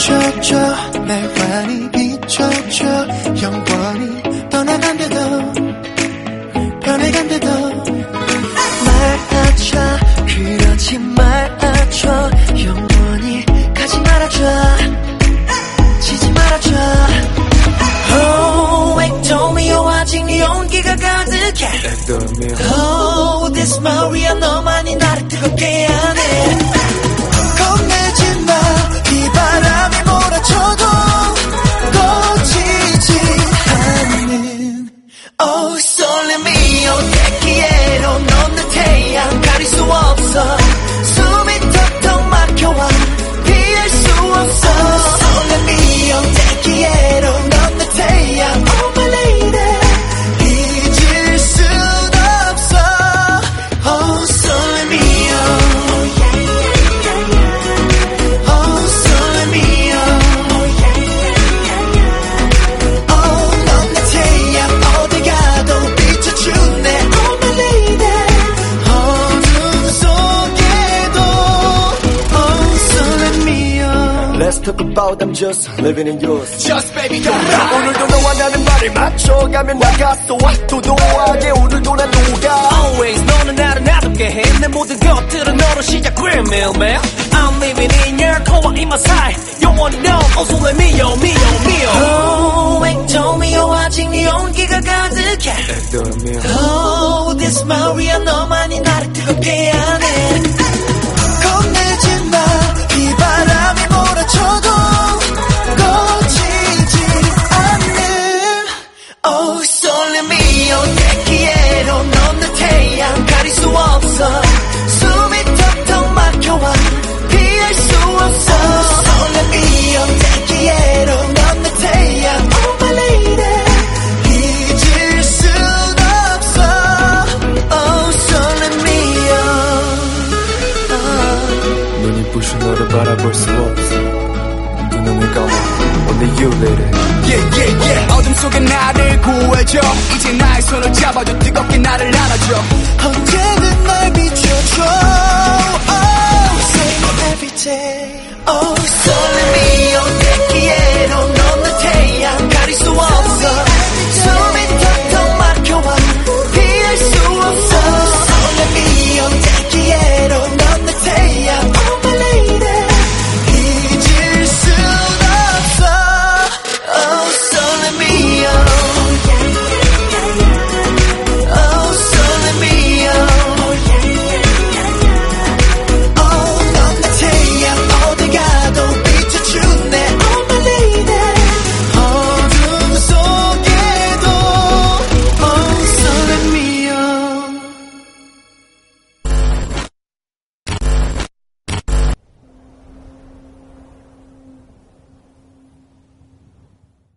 비춰줘 날 환히 비춰줘 영원히 떠나간대도 변해간대도. 말아줘 그렇지 말아줘 영원히 가지 말아줘. 지지 말아줘. Oh 액정미요 아직 네 온기가 가득해. Oh this Maria 너만이 나를 뜨겁게 하 talk about I'm just living in yours Just baby don't lie 오늘도 너와 나는 말을 맞춰가면 나갔어 도도하게 오늘도 난 녹아 Always 너는 나를 놔두게 해내 모든 것들은 너로 시작 매일매일 I'm living in your core in my side 영원히 넌 also let me yo me yo me yo Oh 액정미요 아직 네 온기가 가득해 Oh this Maria 너만이 나를 뜨겁게 하 부신 너를 바라볼 수 없어 두 눈을 감아 Only you lady yeah, yeah, yeah. 어둠 속에 나를 구해줘. 이제 나의 손을 잡아줘. 뜨겁게 나를 안아줘. 언제든 날 비춰줘